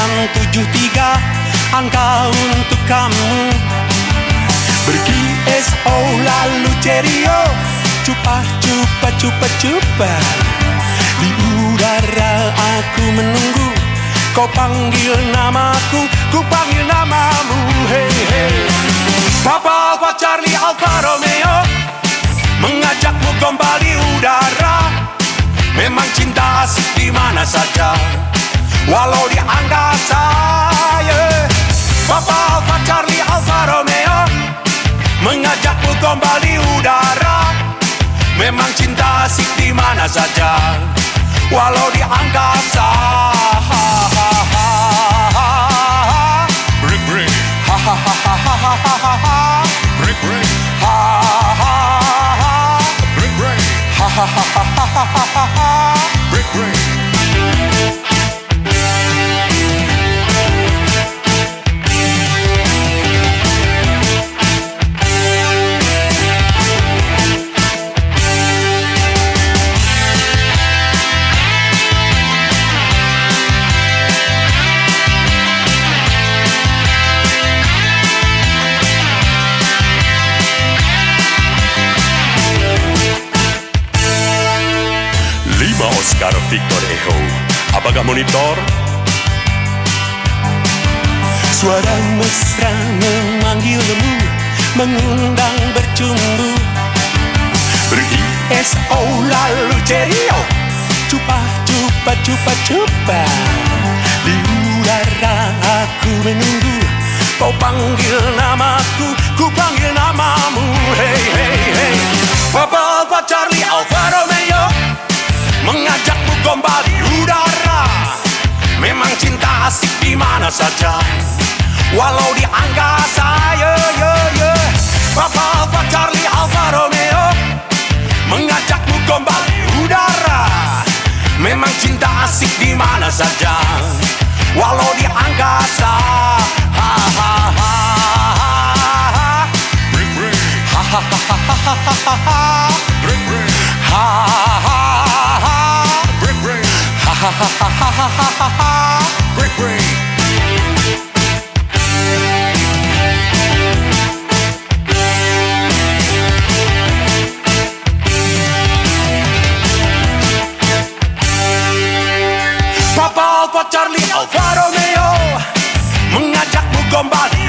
5973 angka untuk kamu. Bergi SO lalu cerio Cupa cupa cupa cupa Di udara aku menunggu Kau panggil namaku Ku panggil namamu Hey hey Papa Alfa Charlie Alfa Romeo Mengajakmu kembali udara. Memang cinta asik di mana saja Walau di angkasa yeah. Papa Alfa Charlie Alfa Romeo Mengajakmu kembali udara Memang cinta asik di mana saja Walau di angkasa Break, break, break, break, break, break, break, break. Lima Oscar Victor Echo Apakah monitor? Suara mesra memanggilmu Mengundang bercumbu. Pergi SO lalu cerio Cupa cupa cupa cupa. Di udara aku menunggu. Kau panggil namaku Ku panggil namamu. Hey hey hey. Papa Mengajakmu kembali udara. Memang cinta asik di mana saja. Walau di angkasa yeah, yeah, yeah. Papa Alfa Charlie Alfa Romeo. Mengajakmu kembali udara. Memang cinta asik di mana saja. Walau di angkasa Break, break. Papa Alfa Charlie Alfa Romeo Mengajakmu kembali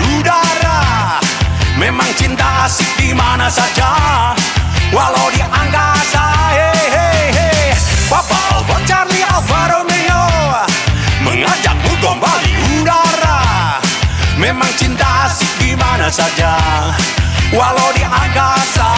memang cinta gimana saja. Walau di angkasa